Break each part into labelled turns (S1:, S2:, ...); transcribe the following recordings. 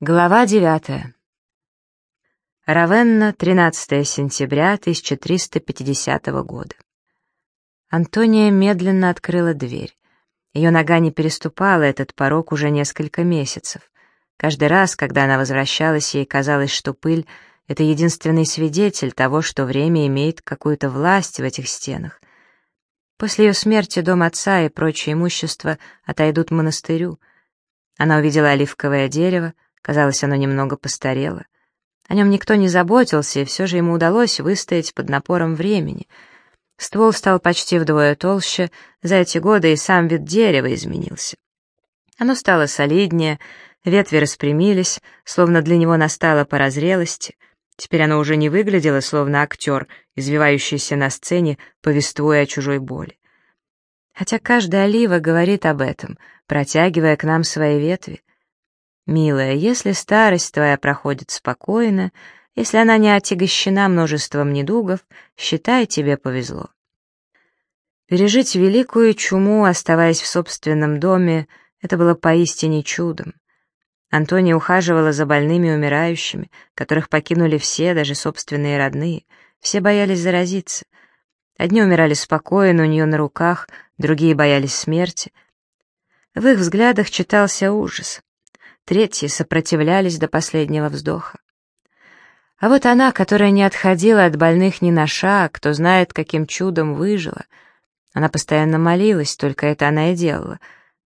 S1: Глава 9. Равенна, 13 сентября 1350 года. Антония медленно открыла дверь. Ее нога не переступала этот порог уже несколько месяцев. Каждый раз, когда она возвращалась, ей казалось, что пыль — это единственный свидетель того, что время имеет какую-то власть в этих стенах. После ее смерти дом отца и прочее имущество отойдут монастырю. Она увидела оливковое дерево, Казалось, оно немного постарело. О нем никто не заботился, и все же ему удалось выстоять под напором времени. Ствол стал почти вдвое толще, за эти годы и сам вид дерева изменился. Оно стало солиднее, ветви распрямились, словно для него настала пора зрелости. Теперь оно уже не выглядело, словно актер, извивающийся на сцене, повествуя о чужой боли. Хотя каждая олива говорит об этом, протягивая к нам свои ветви. «Милая, если старость твоя проходит спокойно, если она не отягощена множеством недугов, считай, тебе повезло». Пережить великую чуму, оставаясь в собственном доме, это было поистине чудом. Антония ухаживала за больными умирающими, которых покинули все, даже собственные родные. Все боялись заразиться. Одни умирали спокойно у нее на руках, другие боялись смерти. В их взглядах читался ужас третьи сопротивлялись до последнего вздоха. А вот она, которая не отходила от больных ни на шаг, кто знает, каким чудом выжила. Она постоянно молилась, только это она и делала.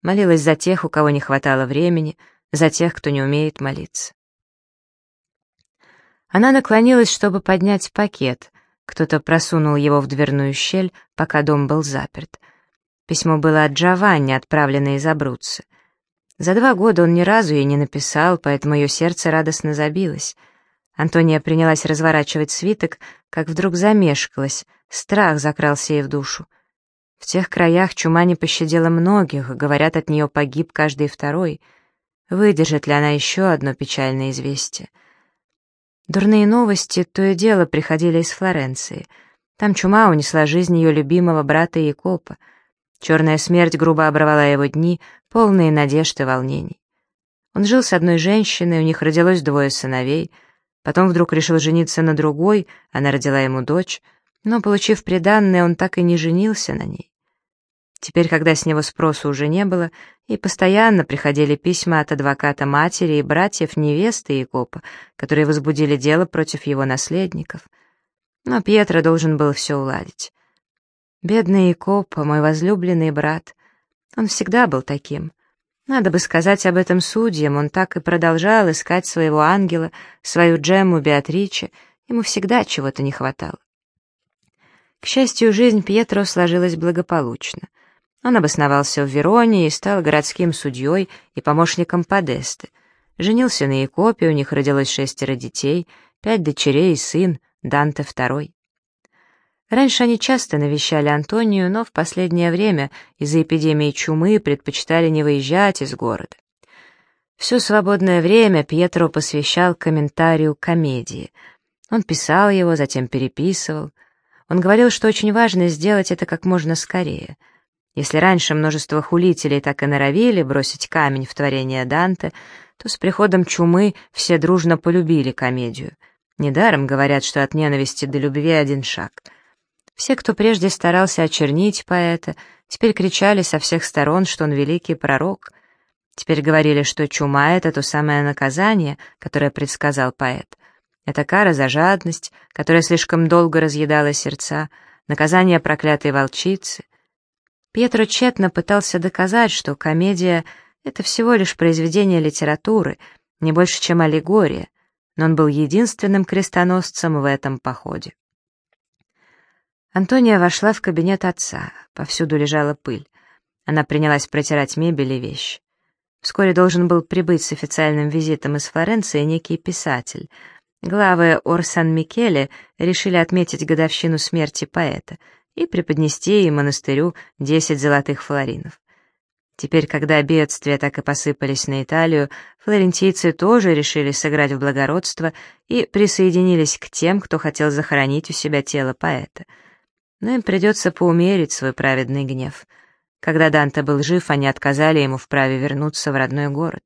S1: Молилась за тех, у кого не хватало времени, за тех, кто не умеет молиться. Она наклонилась, чтобы поднять пакет. Кто-то просунул его в дверную щель, пока дом был заперт. Письмо было от Джованни, отправленное из Абруцци. За два года он ни разу ей не написал, поэтому ее сердце радостно забилось. Антония принялась разворачивать свиток, как вдруг замешкалась, страх закрался ей в душу. В тех краях чума не пощадила многих, говорят, от нее погиб каждый второй. Выдержит ли она еще одно печальное известие? Дурные новости то и дело приходили из Флоренции. Там чума унесла жизнь ее любимого брата Якопа — Черная смерть грубо оборвала его дни, полные надежд и волнений. Он жил с одной женщиной, у них родилось двое сыновей, потом вдруг решил жениться на другой, она родила ему дочь, но, получив приданное, он так и не женился на ней. Теперь, когда с него спросу уже не было, и постоянно приходили письма от адвоката матери и братьев невесты Якопа, которые возбудили дело против его наследников. Но Пьетро должен был все уладить. Бедный Икопа, мой возлюбленный брат. Он всегда был таким. Надо бы сказать об этом судьям, он так и продолжал искать своего ангела, свою Джему Беатриче, ему всегда чего-то не хватало. К счастью, жизнь Пьетро сложилась благополучно. Он обосновался в Вероне и стал городским судьей и помощником Подесты. Женился на Якопе, у них родилось шестеро детей, пять дочерей и сын, Данте II. Раньше они часто навещали Антонию, но в последнее время из-за эпидемии чумы предпочитали не выезжать из города. Все свободное время Пьетро посвящал комментарию комедии. Он писал его, затем переписывал. Он говорил, что очень важно сделать это как можно скорее. Если раньше множество хулителей так и норовили бросить камень в творение Данте, то с приходом чумы все дружно полюбили комедию. Недаром говорят, что от ненависти до любви один шаг — все, кто прежде старался очернить поэта, теперь кричали со всех сторон, что он великий пророк. Теперь говорили, что чума — это то самое наказание, которое предсказал поэт. Это кара за жадность, которая слишком долго разъедала сердца, наказание проклятой волчицы. Пьетро тщетно пытался доказать, что комедия — это всего лишь произведение литературы, не больше, чем аллегория, но он был единственным крестоносцем в этом походе. Антония вошла в кабинет отца. Повсюду лежала пыль. Она принялась протирать мебель и вещи. Вскоре должен был прибыть с официальным визитом из Флоренции некий писатель. Главы Орсан-Микеле решили отметить годовщину смерти поэта и преподнести ей монастырю 10 золотых флоринов. Теперь, когда бедствия так и посыпались на Италию, флорентийцы тоже решили сыграть в благородство и присоединились к тем, кто хотел захоронить у себя тело поэта — но им придется поумерить свой праведный гнев. Когда Данте был жив, они отказали ему в праве вернуться в родной город.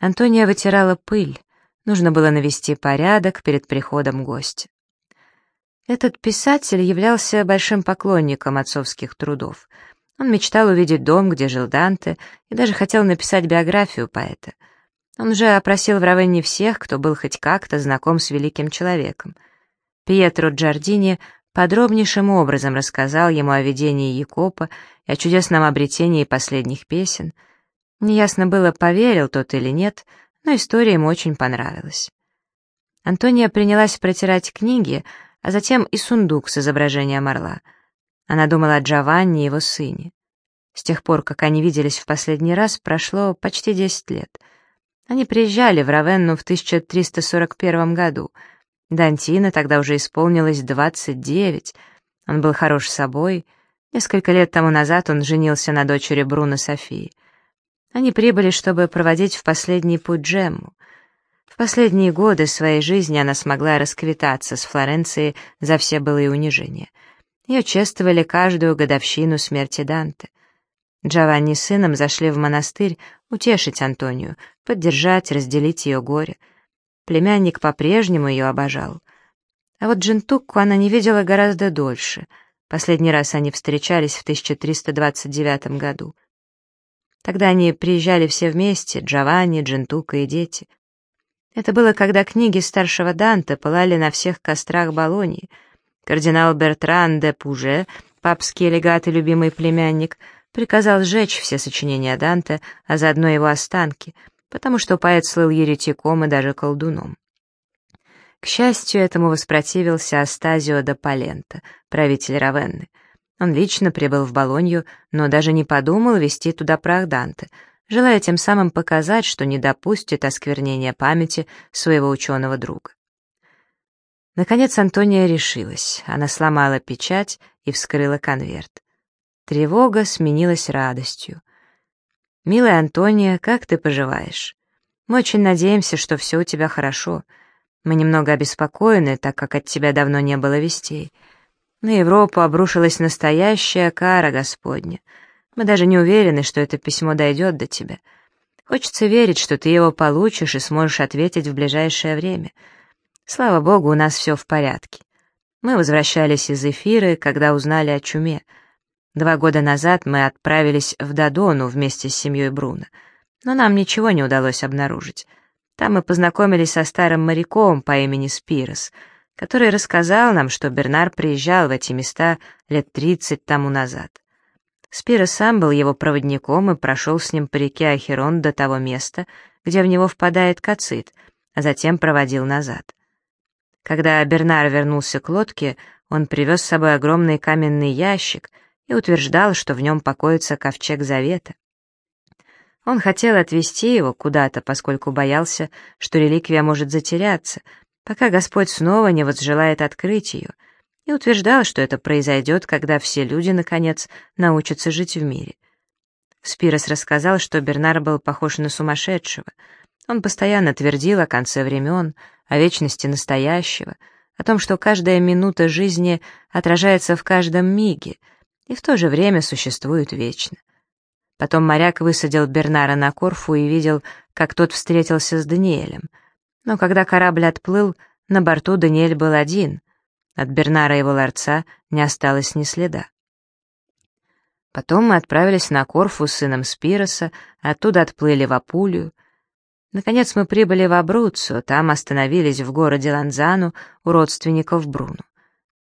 S1: Антония вытирала пыль. Нужно было навести порядок перед приходом гостя. Этот писатель являлся большим поклонником отцовских трудов. Он мечтал увидеть дом, где жил Данте, и даже хотел написать биографию поэта. Он уже опросил в Равенне всех, кто был хоть как-то знаком с великим человеком. Пьетро Джардини подробнейшим образом рассказал ему о видении Якопа и о чудесном обретении последних песен. Неясно было, поверил тот или нет, но история ему очень понравилась. Антония принялась протирать книги, а затем и сундук с изображением орла. Она думала о Джованни и его сыне. С тех пор, как они виделись в последний раз, прошло почти 10 лет. Они приезжали в Равенну в 1341 году — Дантина тогда уже исполнилось 29. Он был хорош собой. Несколько лет тому назад он женился на дочери Бруно Софии. Они прибыли, чтобы проводить в последний путь Джемму. В последние годы своей жизни она смогла расквитаться с Флоренцией за все былые унижения. Ее чествовали каждую годовщину смерти Данте. Джованни с сыном зашли в монастырь утешить Антонию, поддержать, разделить ее горе — Племянник по-прежнему ее обожал. А вот Джинтукку она не видела гораздо дольше. Последний раз они встречались в 1329 году. Тогда они приезжали все вместе, Джованни, Джинтука и дети. Это было, когда книги старшего Данте пылали на всех кострах Болонии. Кардинал Бертран де Пуже, папский легат и любимый племянник, приказал сжечь все сочинения Данте, а заодно его останки — потому что поэт слыл еретиком и даже колдуном. К счастью, этому воспротивился Астазио да Палента, правитель Равенны. Он лично прибыл в Болонью, но даже не подумал вести туда прах Данте, желая тем самым показать, что не допустит осквернения памяти своего ученого друга. Наконец Антония решилась. Она сломала печать и вскрыла конверт. Тревога сменилась радостью. «Милая Антония, как ты поживаешь? Мы очень надеемся, что все у тебя хорошо. Мы немного обеспокоены, так как от тебя давно не было вестей. На Европу обрушилась настоящая кара Господня. Мы даже не уверены, что это письмо дойдет до тебя. Хочется верить, что ты его получишь и сможешь ответить в ближайшее время. Слава Богу, у нас все в порядке. Мы возвращались из эфира, когда узнали о чуме — Два года назад мы отправились в Дадону вместе с семьей Бруно, но нам ничего не удалось обнаружить. Там мы познакомились со старым моряком по имени Спирос, который рассказал нам, что Бернар приезжал в эти места лет тридцать тому назад. Спирос сам был его проводником и прошел с ним по реке Ахерон до того места, где в него впадает Кацит, а затем проводил назад. Когда Бернар вернулся к лодке, он привез с собой огромный каменный ящик — и утверждал, что в нем покоится ковчег завета. Он хотел отвезти его куда-то, поскольку боялся, что реликвия может затеряться, пока Господь снова не возжелает открыть ее, и утверждал, что это произойдет, когда все люди, наконец, научатся жить в мире. Спирос рассказал, что Бернар был похож на сумасшедшего. Он постоянно твердил о конце времен, о вечности настоящего, о том, что каждая минута жизни отражается в каждом миге — и в то же время существуют вечно. Потом моряк высадил Бернара на Корфу и видел, как тот встретился с Даниэлем. Но когда корабль отплыл, на борту Даниэль был один. От Бернара и его ларца не осталось ни следа. Потом мы отправились на Корфу с сыном Спироса, оттуда отплыли в Апулию. Наконец мы прибыли в Абруццо, там остановились в городе Ланзану у родственников Бруно.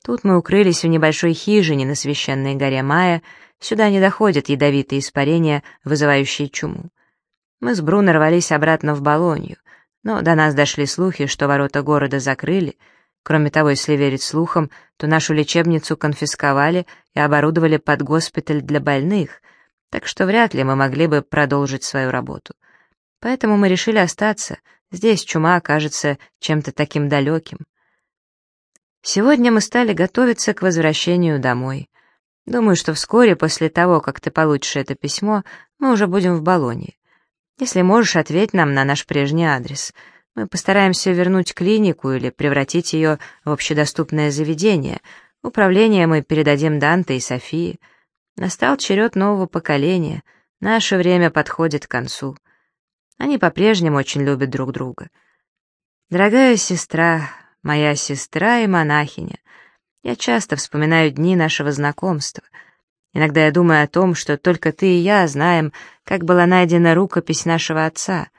S1: Тут мы укрылись в небольшой хижине на священной горе Майя, сюда не доходят ядовитые испарения, вызывающие чуму. Мы с Бруно рвались обратно в Болонью, но до нас дошли слухи, что ворота города закрыли. Кроме того, если верить слухам, то нашу лечебницу конфисковали и оборудовали под госпиталь для больных, так что вряд ли мы могли бы продолжить свою работу. Поэтому мы решили остаться, здесь чума окажется чем-то таким далеким. Сегодня мы стали готовиться к возвращению домой. Думаю, что вскоре после того, как ты получишь это письмо, мы уже будем в Болонии. Если можешь, ответь нам на наш прежний адрес. Мы постараемся вернуть клинику или превратить ее в общедоступное заведение. Управление мы передадим Данте и Софии. Настал черед нового поколения. Наше время подходит к концу. Они по-прежнему очень любят друг друга. Дорогая сестра, моя сестра и монахиня, я часто вспоминаю дни нашего знакомства. Иногда я думаю о том, что только ты и я знаем, как была найдена рукопись нашего отца.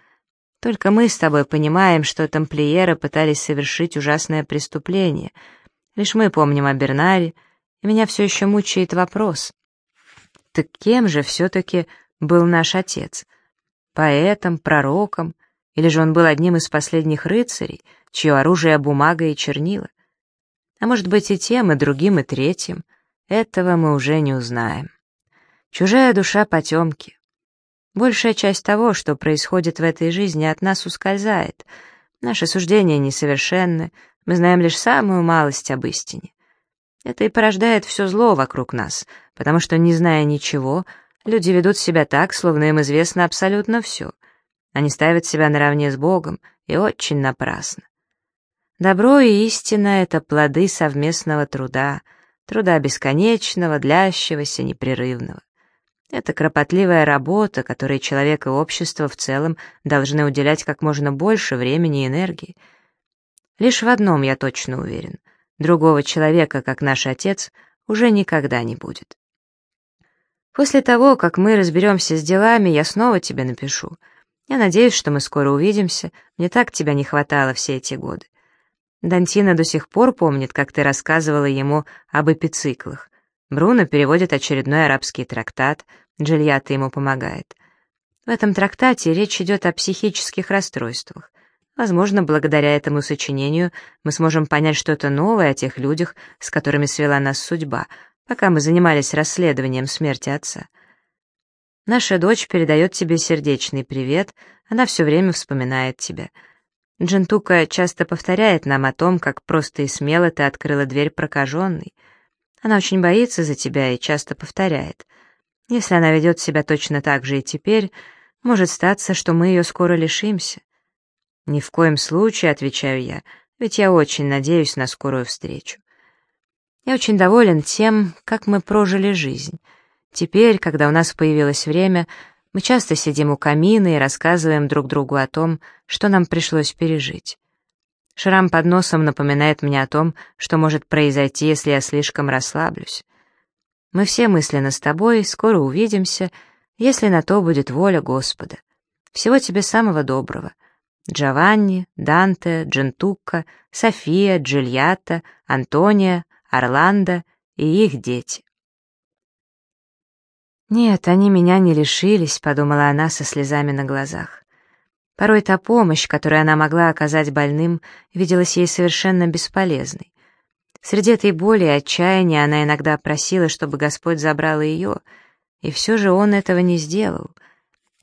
S1: Только мы с тобой понимаем, что тамплиеры пытались совершить ужасное преступление. Лишь мы помним о Бернаре, и меня все еще мучает вопрос. Так кем же все-таки был наш отец? Поэтом, пророком, или же он был одним из последних рыцарей, чье оружие — бумага и чернила? А может быть и тем, и другим, и третьим. Этого мы уже не узнаем. Чужая душа потемки. Большая часть того, что происходит в этой жизни, от нас ускользает. Наши суждения несовершенны, мы знаем лишь самую малость об истине. Это и порождает все зло вокруг нас, потому что, не зная ничего, люди ведут себя так, словно им известно абсолютно все. Они ставят себя наравне с Богом, и очень напрасно. Добро и истина — это плоды совместного труда, труда бесконечного, длящегося, непрерывного. Это кропотливая работа, которой человек и общество в целом должны уделять как можно больше времени и энергии. Лишь в одном я точно уверен — другого человека, как наш отец, уже никогда не будет. После того, как мы разберемся с делами, я снова тебе напишу. Я надеюсь, что мы скоро увидимся, мне так тебя не хватало все эти годы. Дантина до сих пор помнит, как ты рассказывала ему об эпициклах. Бруно переводит очередной арабский трактат, Джильятта ему помогает. В этом трактате речь идет о психических расстройствах. Возможно, благодаря этому сочинению мы сможем понять что-то новое о тех людях, с которыми свела нас судьба, пока мы занимались расследованием смерти отца. Наша дочь передает тебе сердечный привет, она все время вспоминает тебя — Джентука часто повторяет нам о том, как просто и смело ты открыла дверь прокаженной. Она очень боится за тебя и часто повторяет. Если она ведет себя точно так же и теперь, может статься, что мы ее скоро лишимся. Ни в коем случае, отвечаю я, ведь я очень надеюсь на скорую встречу. Я очень доволен тем, как мы прожили жизнь. Теперь, когда у нас появилось время, мы часто сидим у камина и рассказываем друг другу о том, что нам пришлось пережить. Шрам под носом напоминает мне о том, что может произойти, если я слишком расслаблюсь. Мы все мысленно с тобой, скоро увидимся, если на то будет воля Господа. Всего тебе самого доброго. Джованни, Данте, Джентукка, София, Джильятта, Антония, Орландо и их дети. «Нет, они меня не лишились», — подумала она со слезами на глазах. Порой та помощь, которую она могла оказать больным, виделась ей совершенно бесполезной. Среди этой боли и отчаяния она иногда просила, чтобы Господь забрал ее, и все же он этого не сделал.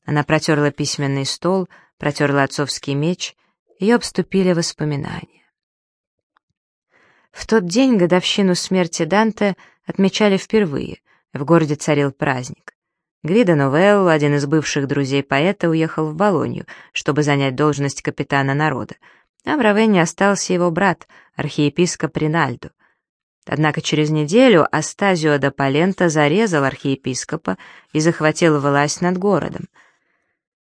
S1: Она протерла письменный стол, протерла отцовский меч, ее обступили воспоминания. В тот день годовщину смерти Данте отмечали впервые — в городе царил праздник. Гвидо Новелло, один из бывших друзей поэта, уехал в Болонью, чтобы занять должность капитана народа, а в Равенне остался его брат, архиепископ Ринальдо. Однако через неделю Астазио да Палента зарезал архиепископа и захватил власть над городом.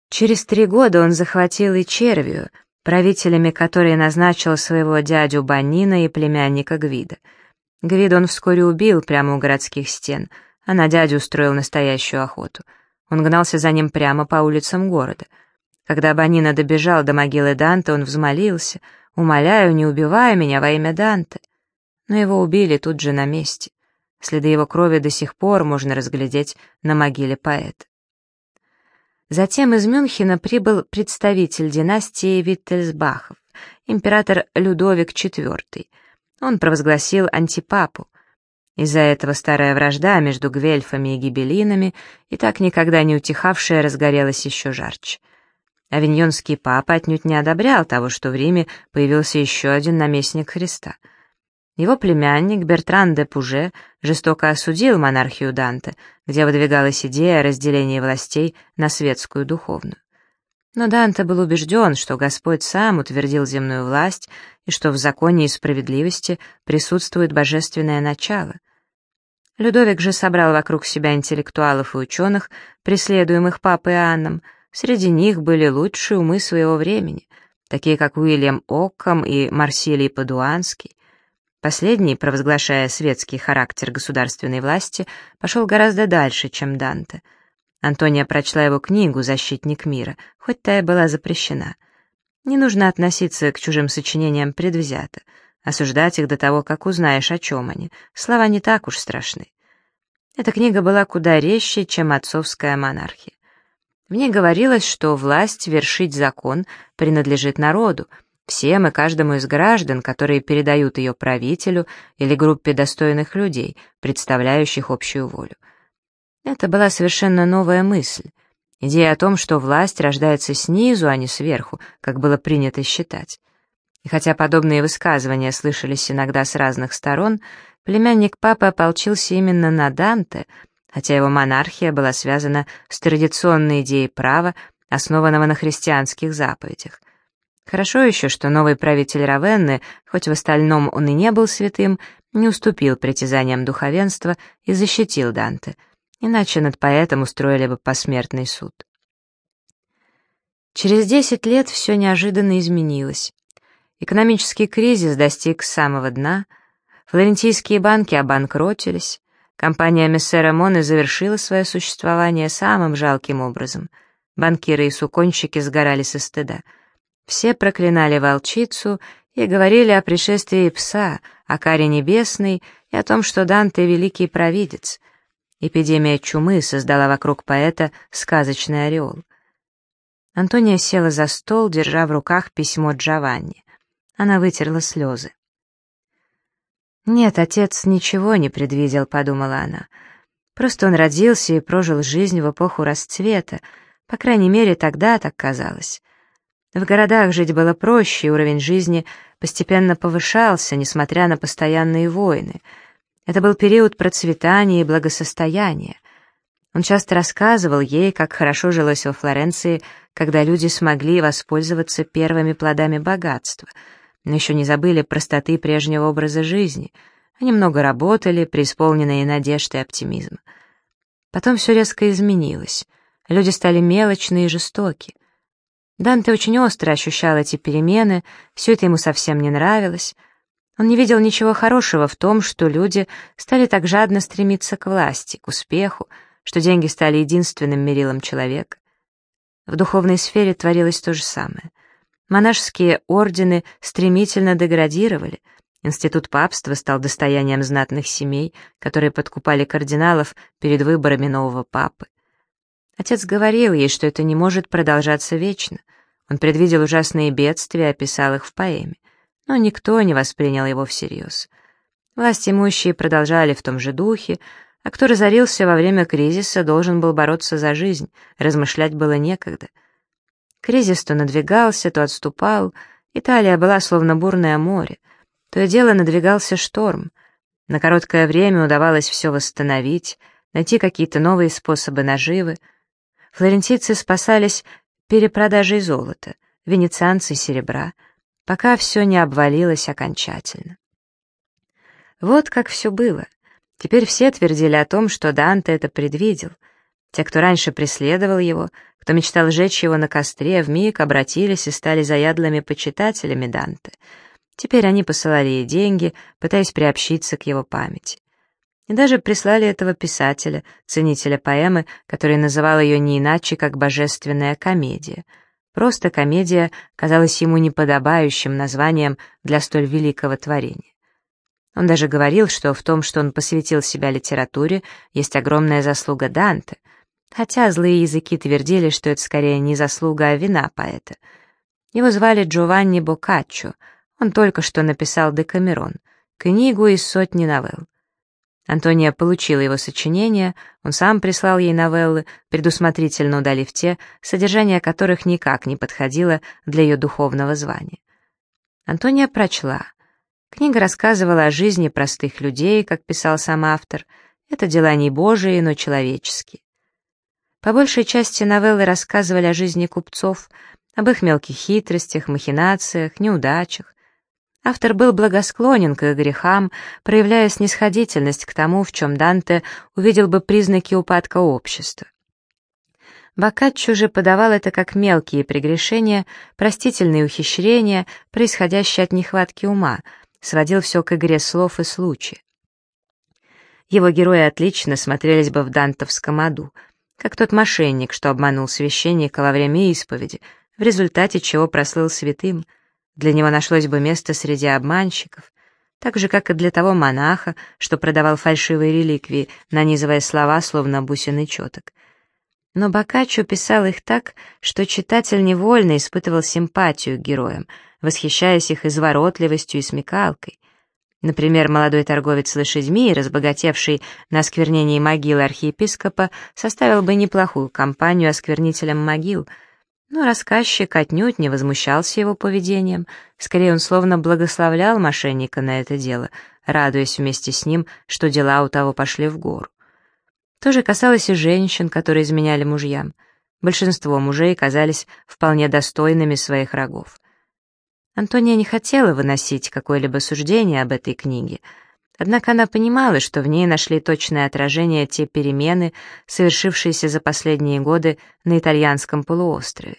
S1: Через три года он захватил и Червию, правителями которой назначил своего дядю Банина и племянника Гвида. Гвида он вскоре убил прямо у городских стен — а на дядю устроил настоящую охоту. Он гнался за ним прямо по улицам города. Когда Банина добежал до могилы Данте, он взмолился, «Умоляю, не убивай меня во имя Данте». Но его убили тут же на месте. Следы его крови до сих пор можно разглядеть на могиле поэта. Затем из Мюнхена прибыл представитель династии Виттельсбахов, император Людовик IV. Он провозгласил антипапу, из-за этого старая вражда между гвельфами и гибелинами, и так никогда не утихавшая, разгорелась еще жарче. Авиньонский папа отнюдь не одобрял того, что в Риме появился еще один наместник Христа. Его племянник Бертран де Пуже жестоко осудил монархию Данте, где выдвигалась идея разделения властей на светскую и духовную. Но Данте был убежден, что Господь сам утвердил земную власть и что в законе и справедливости присутствует божественное начало — Людовик же собрал вокруг себя интеллектуалов и ученых, преследуемых папой Иоанном, среди них были лучшие умы своего времени, такие как Уильям Оккам и Марсилий Падуанский. Последний, провозглашая светский характер государственной власти, пошел гораздо дальше, чем Данте. Антония прочла его книгу «Защитник мира», хоть та и была запрещена. Не нужно относиться к чужим сочинениям предвзято, осуждать их до того, как узнаешь, о чем они. Слова не так уж страшны. Эта книга была куда резче, чем отцовская монархия. В ней говорилось, что власть вершить закон принадлежит народу, всем и каждому из граждан, которые передают ее правителю или группе достойных людей, представляющих общую волю. Это была совершенно новая мысль. Идея о том, что власть рождается снизу, а не сверху, как было принято считать. И хотя подобные высказывания слышались иногда с разных сторон, племянник папы ополчился именно на Данте, хотя его монархия была связана с традиционной идеей права, основанного на христианских заповедях. Хорошо еще, что новый правитель Равенны, хоть в остальном он и не был святым, не уступил притязаниям духовенства и защитил Данте, иначе над поэтом устроили бы посмертный суд. Через десять лет все неожиданно изменилось. Экономический кризис достиг самого дна, флорентийские банки обанкротились, компания Мессера Моне завершила свое существование самым жалким образом. Банкиры и суконщики сгорали со стыда — все проклинали волчицу и говорили о пришествии пса, о каре небесной и о том, что Данте — великий провидец. Эпидемия чумы создала вокруг поэта сказочный ореол. Антония села за стол, держа в руках письмо Джованни. Она вытерла слезы. «Нет, отец ничего не предвидел», — подумала она. «Просто он родился и прожил жизнь в эпоху расцвета, по крайней мере, тогда так казалось. В городах жить было проще, и уровень жизни постепенно повышался, несмотря на постоянные войны. Это был период процветания и благосостояния. Он часто рассказывал ей, как хорошо жилось во Флоренции, когда люди смогли воспользоваться первыми плодами богатства, но еще не забыли простоты прежнего образа жизни. Они много работали, преисполненные надежд и оптимизма. Потом все резко изменилось. Люди стали мелочны и жестоки. Данте очень остро ощущал эти перемены, все это ему совсем не нравилось. Он не видел ничего хорошего в том, что люди стали так жадно стремиться к власти, к успеху, что деньги стали единственным мерилом человека. В духовной сфере творилось то же самое. Монашеские ордены стремительно деградировали, институт папства стал достоянием знатных семей, которые подкупали кардиналов перед выборами нового папы. Отец говорил ей, что это не может продолжаться вечно. Он предвидел ужасные бедствия и описал их в поэме. Но никто не воспринял его всерьез. Власть имущие продолжали в том же духе, а кто разорился во время кризиса, должен был бороться за жизнь, размышлять было некогда. Кризис то надвигался, то отступал, Италия была словно бурное море, то и дело надвигался шторм. На короткое время удавалось все восстановить, найти какие-то новые способы наживы, Флорентийцы спасались перепродажей золота, венецианцы — серебра, пока все не обвалилось окончательно. Вот как все было. Теперь все твердили о том, что Данте это предвидел. Те, кто раньше преследовал его, кто мечтал сжечь его на костре, вмиг обратились и стали заядлыми почитателями Данте. Теперь они посылали ей деньги, пытаясь приобщиться к его памяти и даже прислали этого писателя, ценителя поэмы, который называл ее не иначе, как «божественная комедия». Просто комедия казалась ему неподобающим названием для столь великого творения. Он даже говорил, что в том, что он посвятил себя литературе, есть огромная заслуга Данте, хотя злые языки твердили, что это скорее не заслуга, а вина поэта. Его звали Джованни Боккаччо, он только что написал «Декамерон», книгу из сотни новелл. Антония получила его сочинение, он сам прислал ей новеллы, предусмотрительно удалив те, содержание которых никак не подходило для ее духовного звания. Антония прочла. Книга рассказывала о жизни простых людей, как писал сам автор. Это дела не божии, но человеческие. По большей части новеллы рассказывали о жизни купцов, об их мелких хитростях, махинациях, неудачах, Автор был благосклонен к грехам, проявляя снисходительность к тому, в чем Данте увидел бы признаки упадка общества. Боккаччо же подавал это как мелкие прегрешения, простительные ухищрения, происходящие от нехватки ума, сводил все к игре слов и случая. Его герои отлично смотрелись бы в дантовском аду, как тот мошенник, что обманул священника во время исповеди, в результате чего прослыл святым. Для него нашлось бы место среди обманщиков, так же, как и для того монаха, что продавал фальшивые реликвии, нанизывая слова, словно бусины четок. Но Боккаччо писал их так, что читатель невольно испытывал симпатию к героям, восхищаясь их изворотливостью и смекалкой. Например, молодой торговец лошадьми, разбогатевший на осквернении могилы архиепископа, составил бы неплохую компанию осквернителям могил, но рассказчик отнюдь не возмущался его поведением, скорее он словно благословлял мошенника на это дело, радуясь вместе с ним, что дела у того пошли в гору. То же касалось и женщин, которые изменяли мужьям. Большинство мужей казались вполне достойными своих рогов. Антония не хотела выносить какое-либо суждение об этой книге, однако она понимала, что в ней нашли точное отражение те перемены, совершившиеся за последние годы на итальянском полуострове.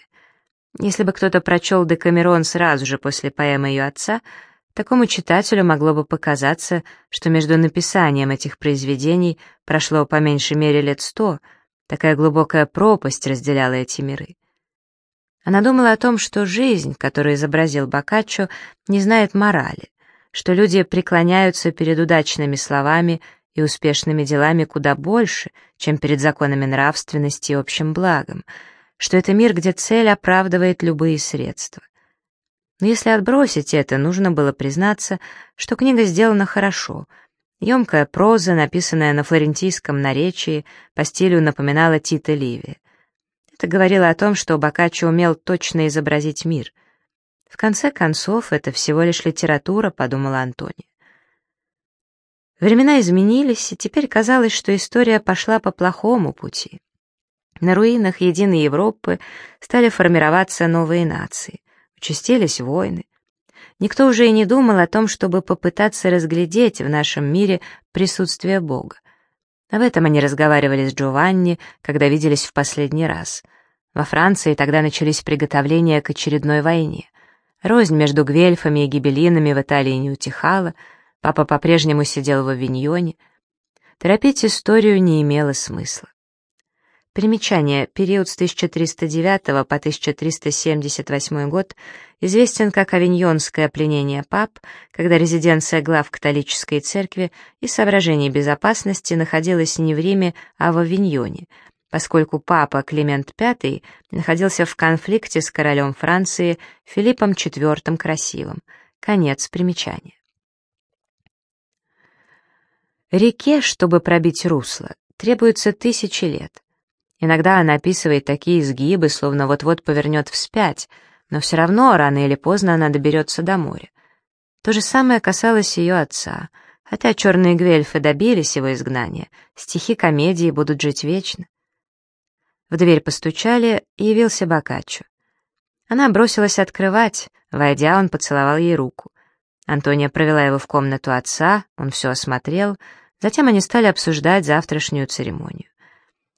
S1: Если бы кто-то прочел Декамерон сразу же после поэмы ее отца — Такому читателю могло бы показаться, что между написанием этих произведений прошло по меньшей мере лет сто, такая глубокая пропасть разделяла эти миры. Она думала о том, что жизнь, которую изобразил Боккаччо, не знает морали, что люди преклоняются перед удачными словами и успешными делами куда больше, чем перед законами нравственности и общим благом, что это мир, где цель оправдывает любые средства. Но если отбросить это, нужно было признаться, что книга сделана хорошо. Емкая проза, написанная на флорентийском наречии, по стилю напоминала Тита Ливия. Это говорило о том, что Боккаччо умел точно изобразить мир. В конце концов, это всего лишь литература, подумала Антония. Времена изменились, и теперь казалось, что история пошла по плохому пути. На руинах единой Европы стали формироваться новые нации участились войны. Никто уже и не думал о том, чтобы попытаться разглядеть в нашем мире присутствие Бога. Об этом они разговаривали с Джованни, когда виделись в последний раз. Во Франции тогда начались приготовления к очередной войне. Рознь между гвельфами и гибелинами в Италии не утихала, папа по-прежнему сидел в авиньоне. Торопить историю не имело смысла. Примечание. Период с 1309 по 1378 год известен как Авиньонское пленение пап, когда резиденция глав католической церкви и соображений безопасности находилась не в Риме, а в Авиньоне, поскольку папа Климент V находился в конфликте с королем Франции Филиппом IV Красивым. Конец примечания. Реке, чтобы пробить русло, требуется тысячи лет. Иногда она описывает такие изгибы, словно вот-вот повернет вспять, но все равно рано или поздно она доберется до моря. То же самое касалось ее отца. Хотя черные гвельфы добились его изгнания, стихи комедии будут жить вечно. В дверь постучали, явился Бокаччо. Она бросилась открывать, войдя, он поцеловал ей руку. Антония провела его в комнату отца, он все осмотрел, затем они стали обсуждать завтрашнюю церемонию.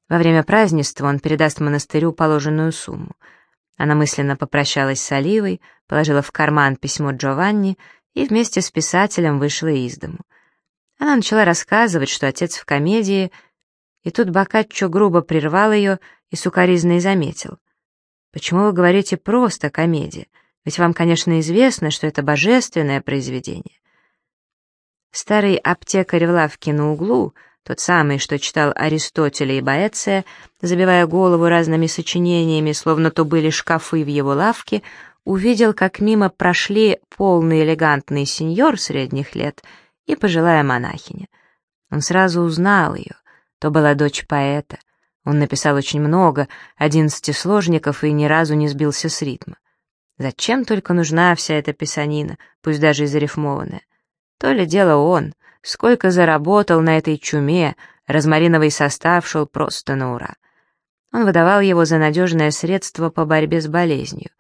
S1: Во время празднества он передаст монастырю положенную сумму. Она мысленно попрощалась с Оливой, положила в карман письмо Джованни и вместе с писателем вышла из дому. Она начала рассказывать, что отец в комедии, и тут Бокаччо грубо прервал ее и сукоризной заметил. «Почему вы говорите просто комедия? Ведь вам, конечно, известно, что это божественное произведение». Старый аптекарь в лавке на углу — тот самый, что читал Аристотеля и Боэция, забивая голову разными сочинениями, словно то были шкафы в его лавке, увидел, как мимо прошли полный элегантный сеньор средних лет и пожилая монахиня. Он сразу узнал ее. То была дочь поэта. Он написал очень много, одиннадцати сложников и ни разу не сбился с ритма. Зачем только нужна вся эта писанина, пусть даже и зарифмованная? То ли дело он, Сколько заработал на этой чуме, розмариновый состав шел просто на ура. Он выдавал его за надежное средство по борьбе с болезнью.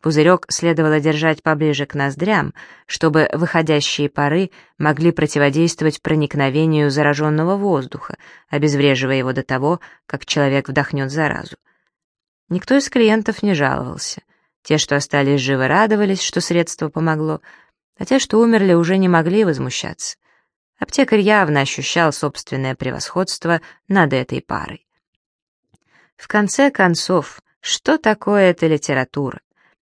S1: Пузырек следовало держать поближе к ноздрям, чтобы выходящие пары могли противодействовать проникновению зараженного воздуха, обезвреживая его до того, как человек вдохнет заразу. Никто из клиентов не жаловался. Те, что остались живы, радовались, что средство помогло, а те, что умерли, уже не могли возмущаться. Аптекарь явно ощущал собственное превосходство над этой парой. В конце концов, что такое эта литература?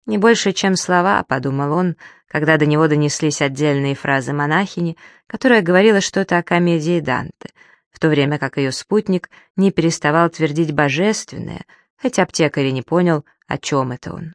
S1: Не больше, чем слова, подумал он, когда до него донеслись отдельные фразы монахини, которая говорила что-то о комедии Данте, в то время как ее спутник не переставал твердить божественное, хотя аптекарь и не понял, о чем это он.